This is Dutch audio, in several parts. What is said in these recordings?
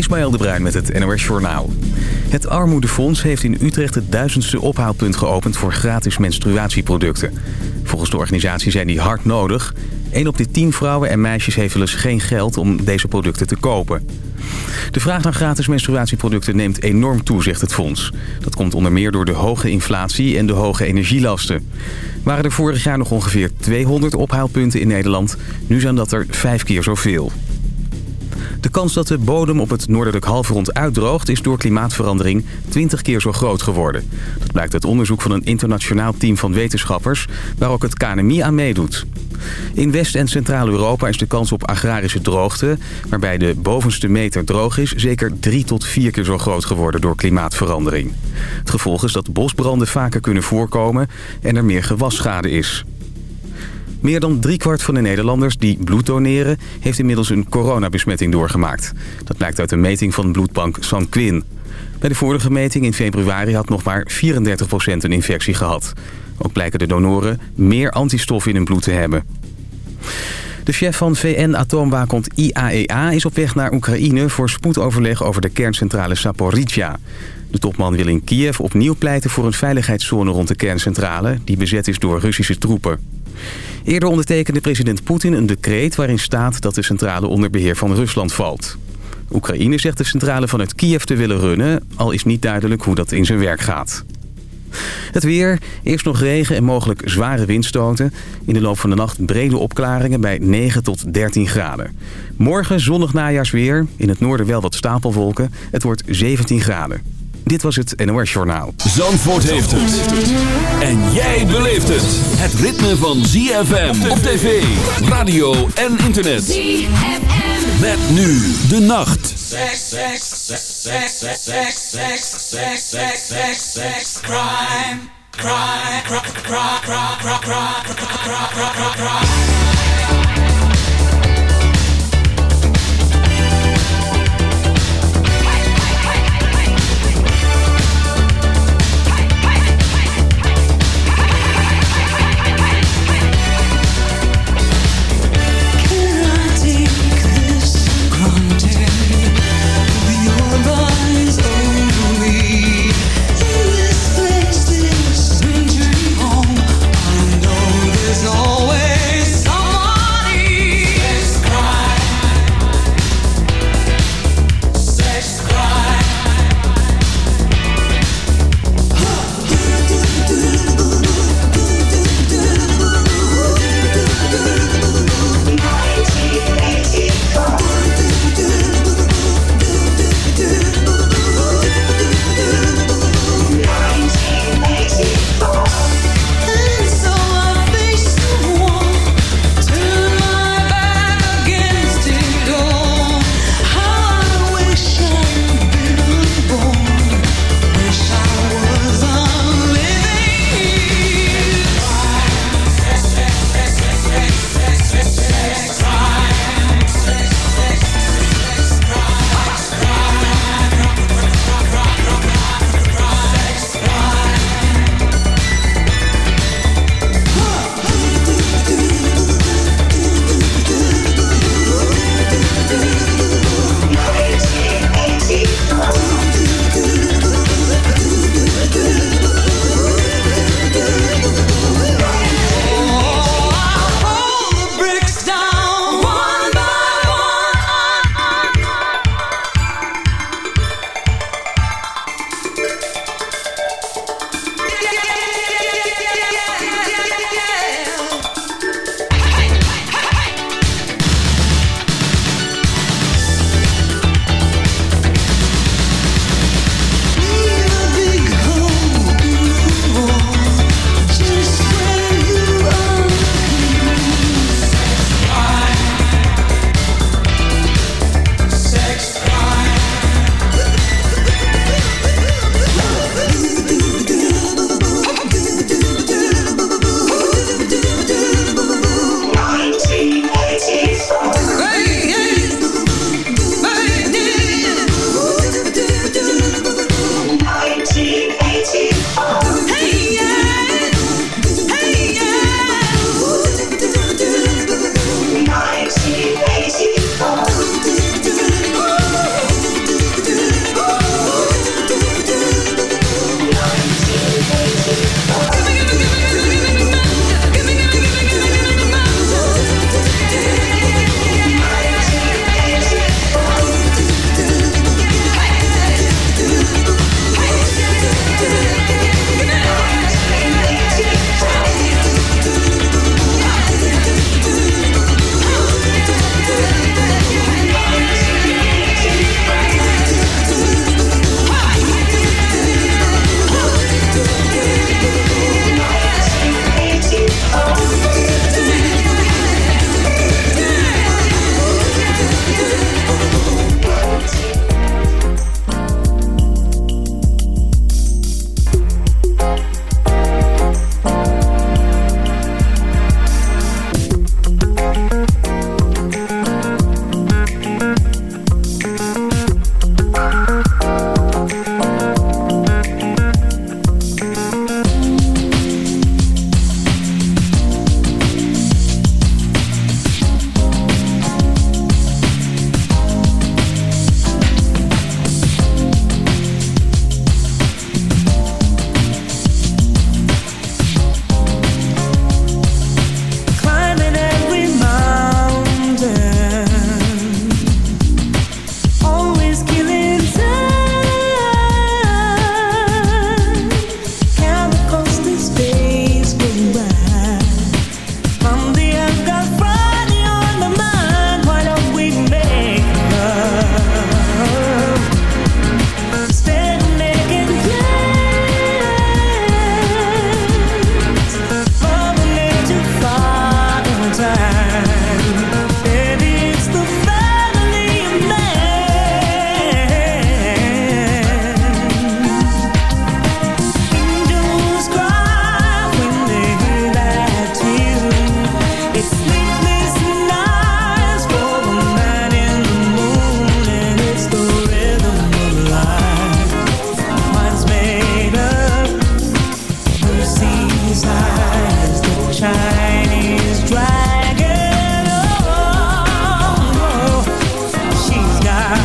Ismaël de Bruin met het NOS Journaal. Het Armoedefonds heeft in Utrecht het duizendste ophaalpunt geopend voor gratis menstruatieproducten. Volgens de organisatie zijn die hard nodig. 1 op de 10 vrouwen en meisjes heeft wel eens geen geld om deze producten te kopen. De vraag naar gratis menstruatieproducten neemt enorm toe, zegt het fonds. Dat komt onder meer door de hoge inflatie en de hoge energielasten. Waren er vorig jaar nog ongeveer 200 ophaalpunten in Nederland, nu zijn dat er vijf keer zoveel. De kans dat de bodem op het noordelijk halfrond uitdroogt... is door klimaatverandering 20 keer zo groot geworden. Dat blijkt uit onderzoek van een internationaal team van wetenschappers... waar ook het KNMI aan meedoet. In West- en Centraal-Europa is de kans op agrarische droogte... waarbij de bovenste meter droog is... zeker drie tot vier keer zo groot geworden door klimaatverandering. Het gevolg is dat bosbranden vaker kunnen voorkomen... en er meer gewasschade is. Meer dan driekwart van de Nederlanders die bloed doneren... heeft inmiddels een coronabesmetting doorgemaakt. Dat blijkt uit een meting van bloedbank Sanquin. Bij de vorige meting in februari had nog maar 34% een infectie gehad. Ook blijken de donoren meer antistoffen in hun bloed te hebben. De chef van VN-atoomwaakhond IAEA is op weg naar Oekraïne... voor spoedoverleg over de kerncentrale Saporizhia. De topman wil in Kiev opnieuw pleiten voor een veiligheidszone rond de kerncentrale... die bezet is door Russische troepen. Eerder ondertekende president Poetin een decreet waarin staat dat de centrale onder beheer van Rusland valt. Oekraïne zegt de centrale vanuit Kiev te willen runnen, al is niet duidelijk hoe dat in zijn werk gaat. Het weer, eerst nog regen en mogelijk zware windstoten. In de loop van de nacht brede opklaringen bij 9 tot 13 graden. Morgen zonnig najaarsweer, in het noorden wel wat stapelwolken. Het wordt 17 graden. Dit was het NOS Journaal. Zandvoort heeft het. En jij beleeft het. Het ritme van ZFM op tv, radio en internet. ZFM. Met nu de nacht. Sex, sex, sex, sex, sex, sex, sex, sex, sex, sex, sex, crime. Crime, crime, crime, crime, crime, crime, crime, crime, crime.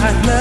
I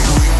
We'll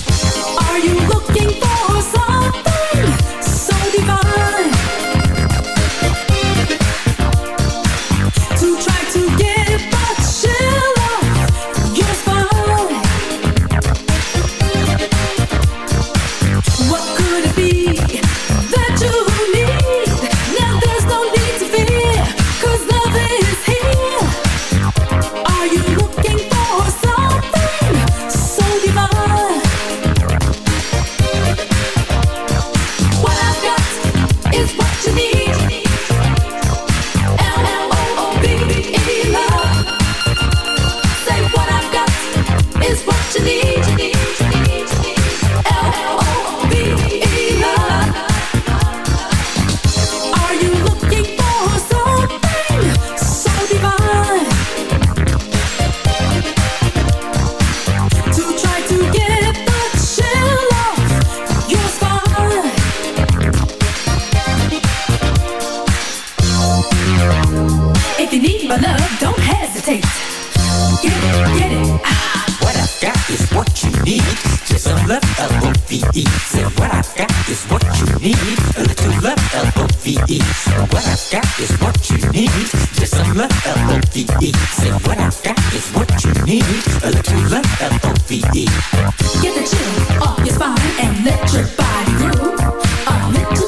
L-O-V-E. Say what I've got is what you need. A little love, L-O-V-E. Get the chill off your spine and let your body groove. A little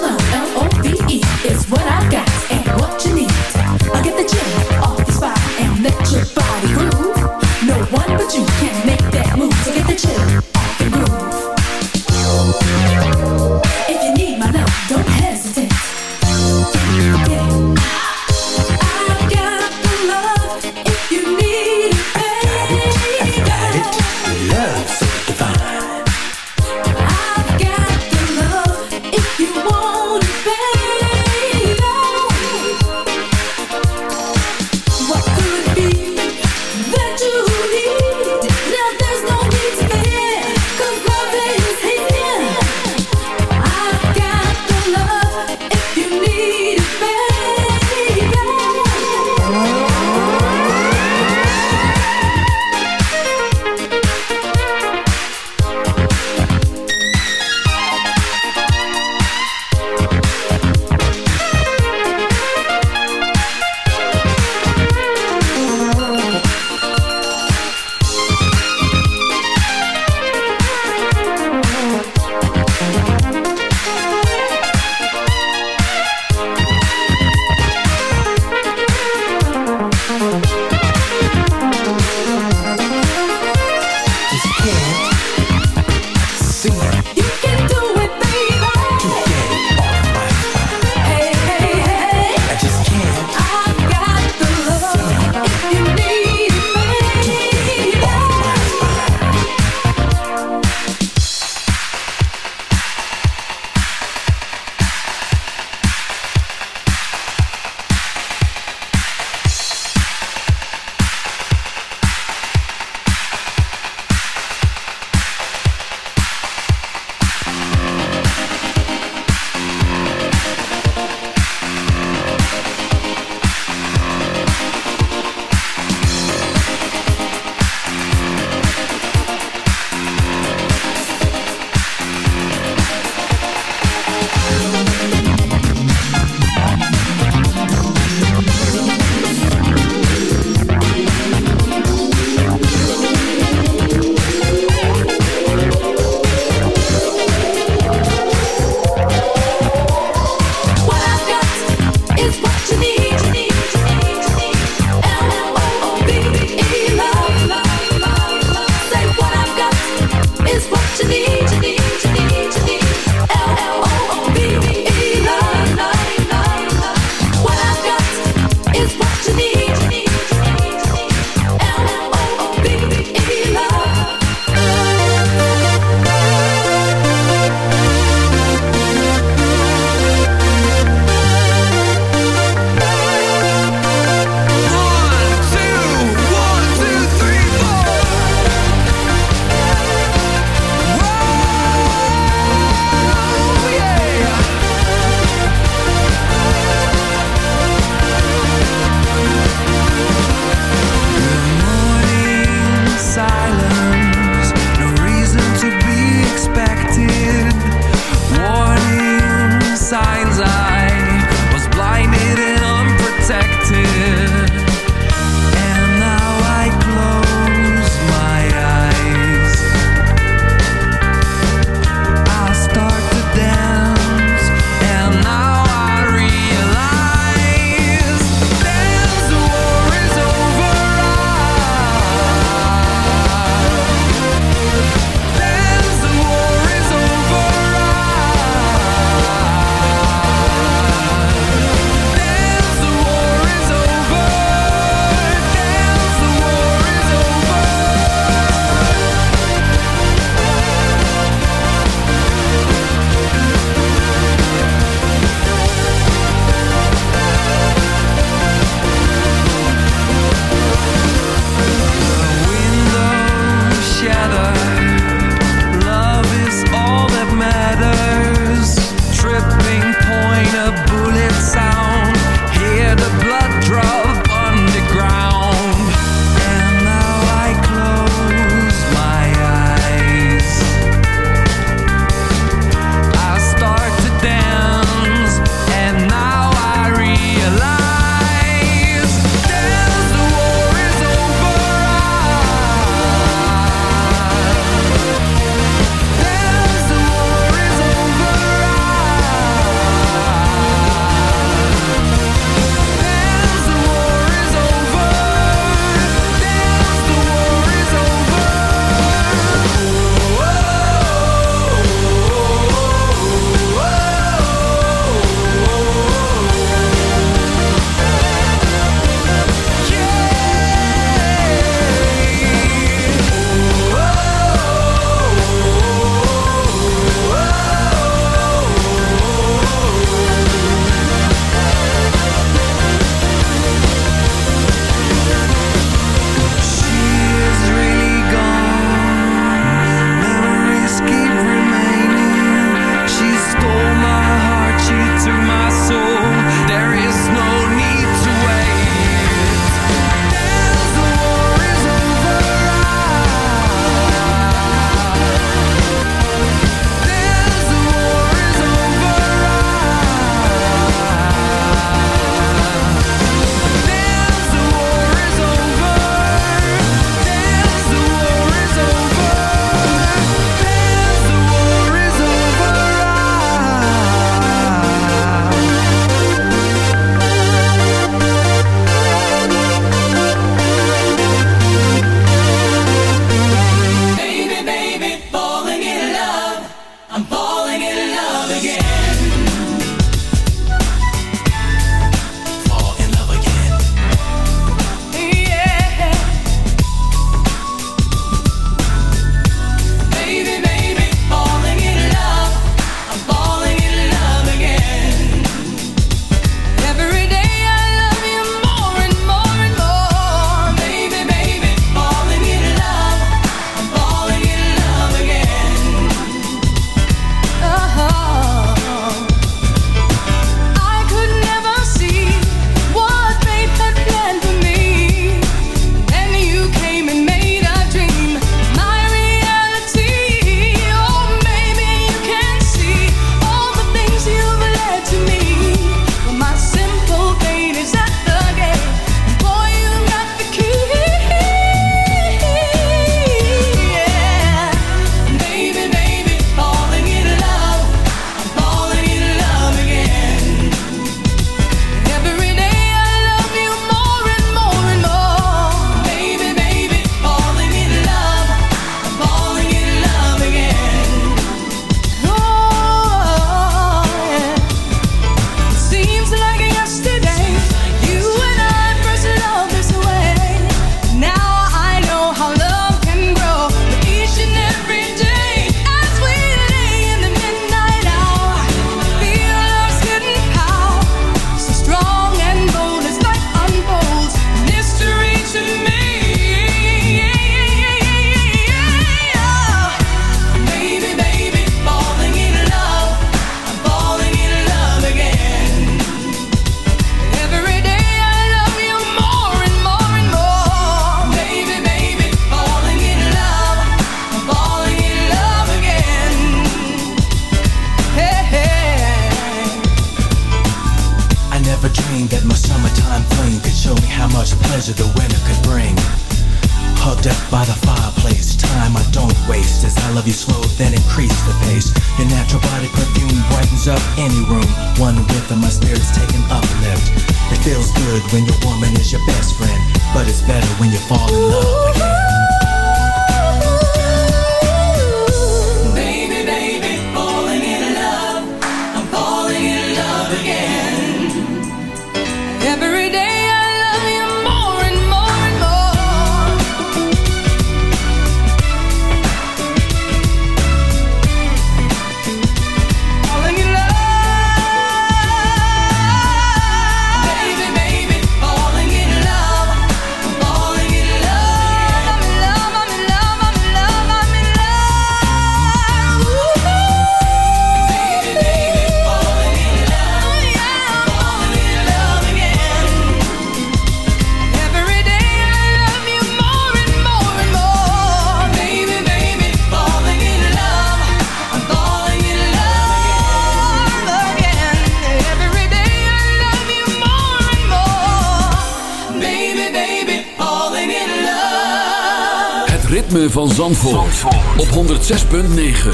Zandvoort, Zandvoort. op 106.9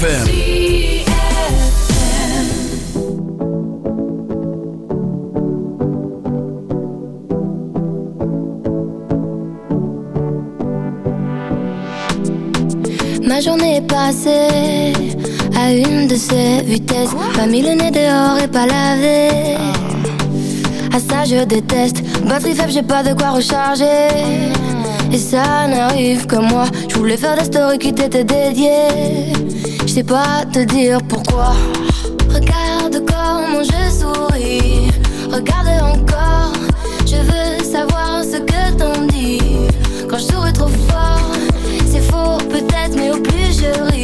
FM Ma journée est passée à une de ces vitesses. Quoi? Pas mis le nez dehors et pas lavé. Ah. À ça je déteste. Batterie faible, j'ai pas de quoi recharger. Et ça n'arrive que moi. Je voulais faire la story qui t'était dédiée. Je sais pas te dire pourquoi. Regarde comment je souris. Regarde encore. Je veux savoir ce que t'en dis. Quand je souris trop fort C'est faux peut-être mais au plus je ris.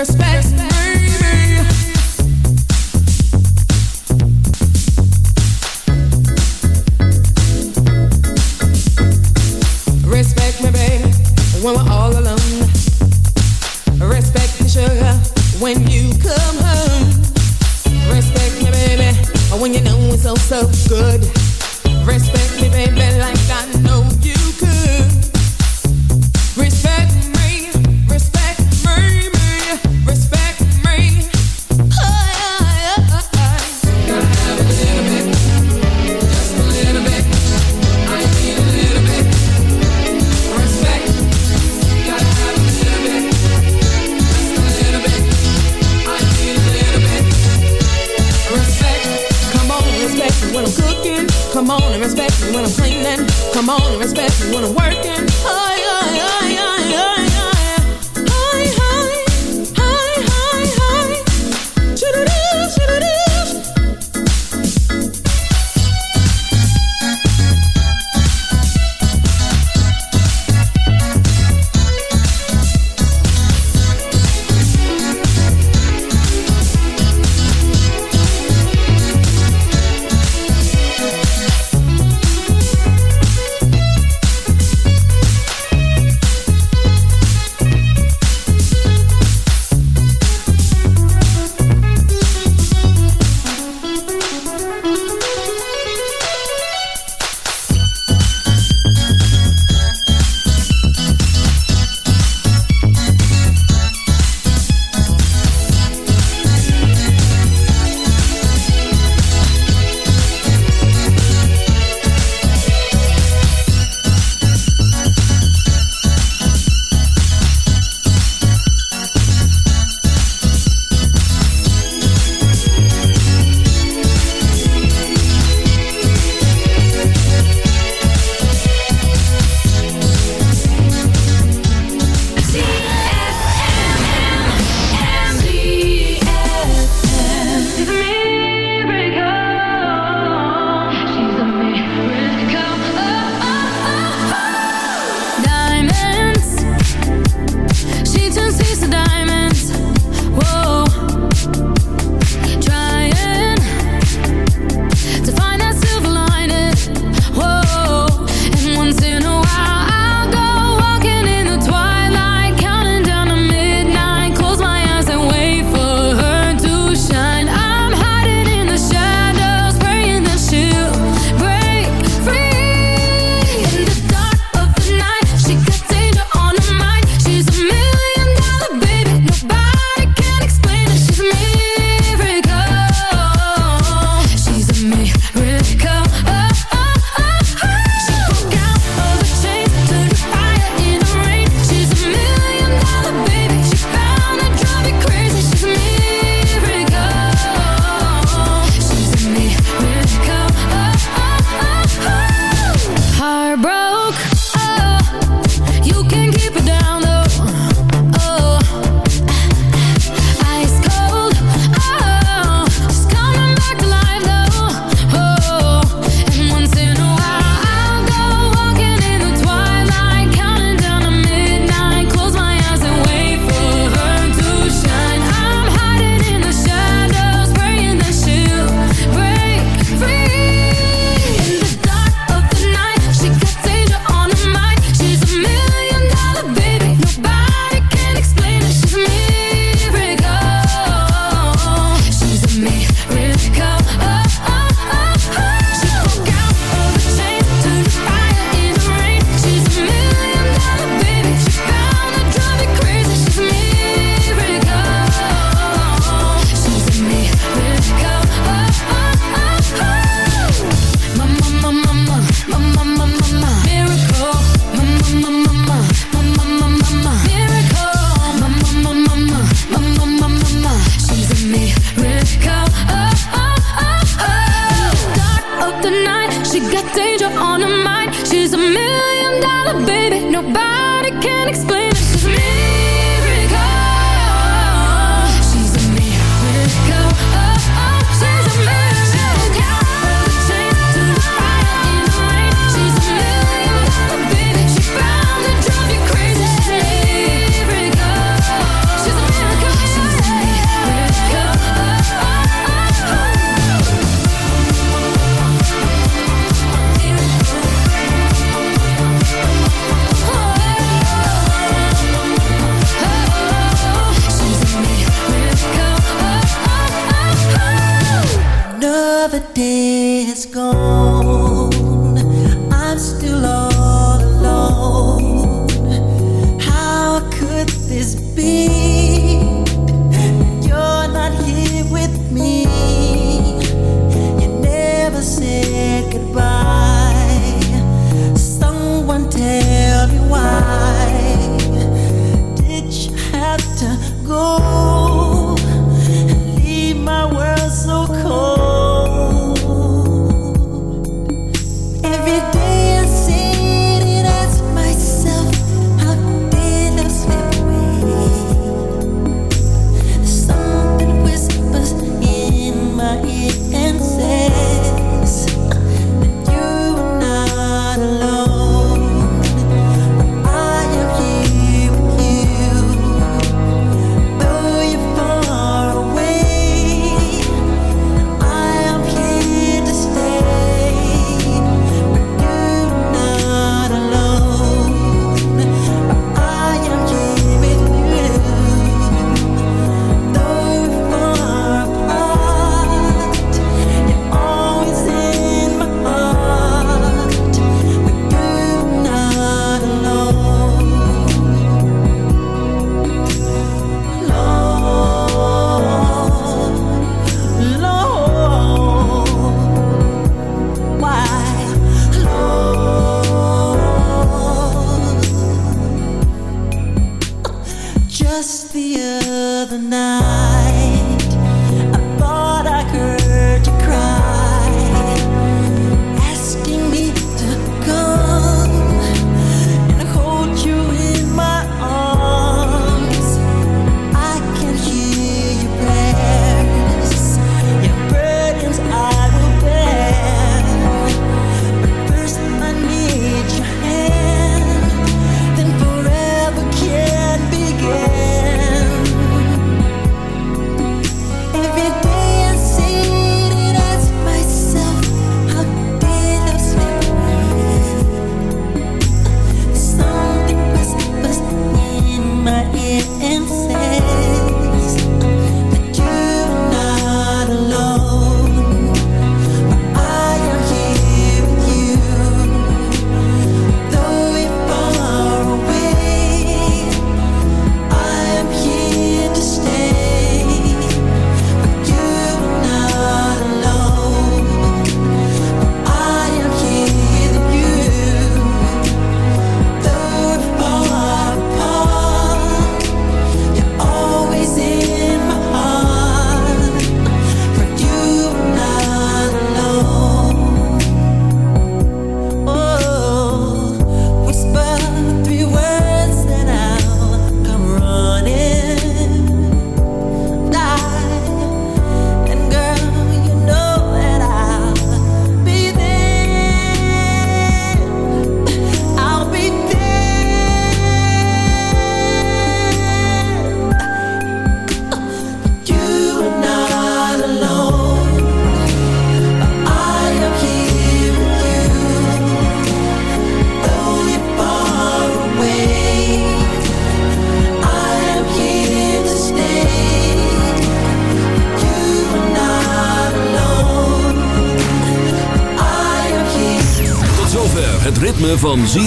Respect